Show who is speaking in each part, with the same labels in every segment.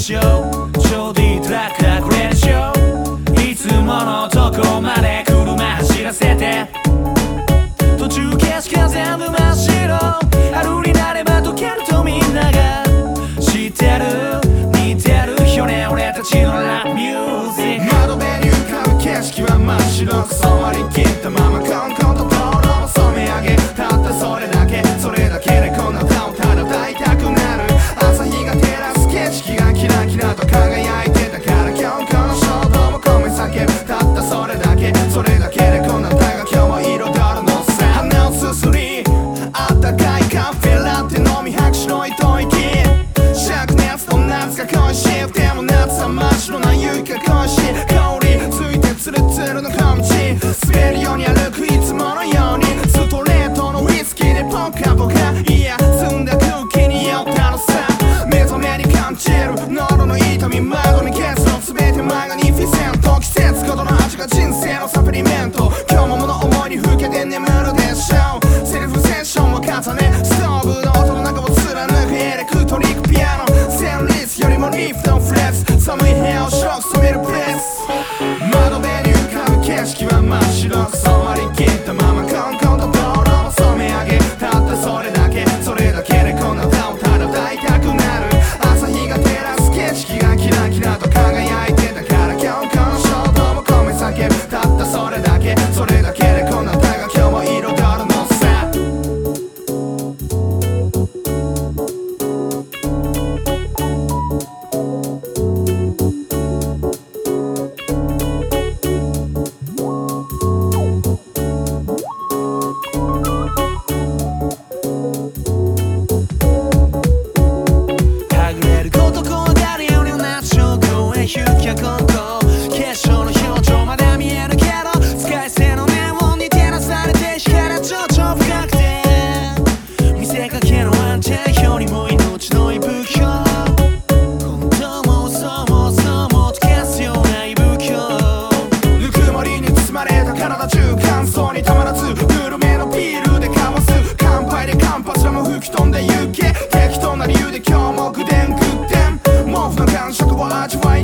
Speaker 1: どダニーショーちょうどいいトラックがくれるでしょいつものとこまで車走らせて途中景色が全部真っ白春になれば溶けるとみんなが知ってる似てるよね俺たちのラブミュージック
Speaker 2: 窓辺に浮かぶ景色は真っ白。染まりきったままツルツルの小道滑るように歩くいつものように。ストレートのウイスキーでポカポカいや澄んだ空気に酔ったのさ。目覚めに感じる。喉の痛み窓に消すの全てマグニフィセント。季節ごとの味が人生のサプリメント。今日も物思いにふけて眠るでしょう。セルフセッションを重ねストーブの音の中を貫く。エレクトリックピアノ。旋律よりもリフトフレーズ寒い部屋をショック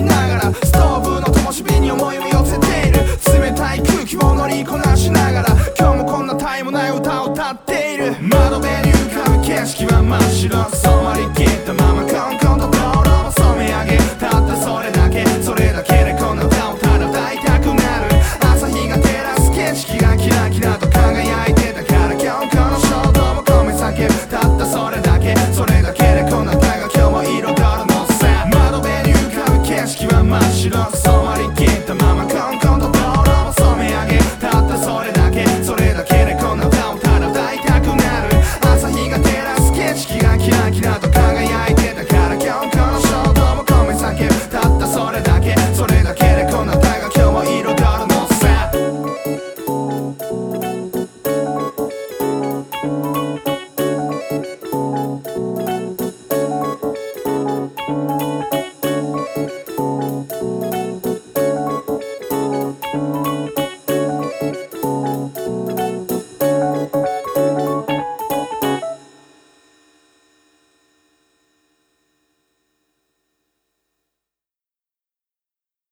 Speaker 2: ながらストーブの灯火に思いを寄せている冷たい空気を乗りこなしながら今日もこんなタイムない歌を歌っている窓辺に浮かぶ景色は真っ白染まりき